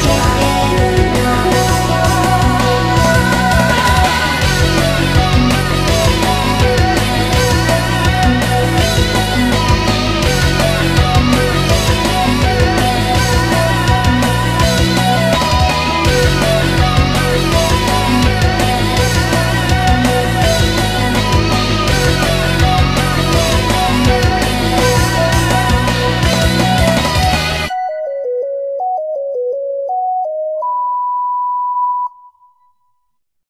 care.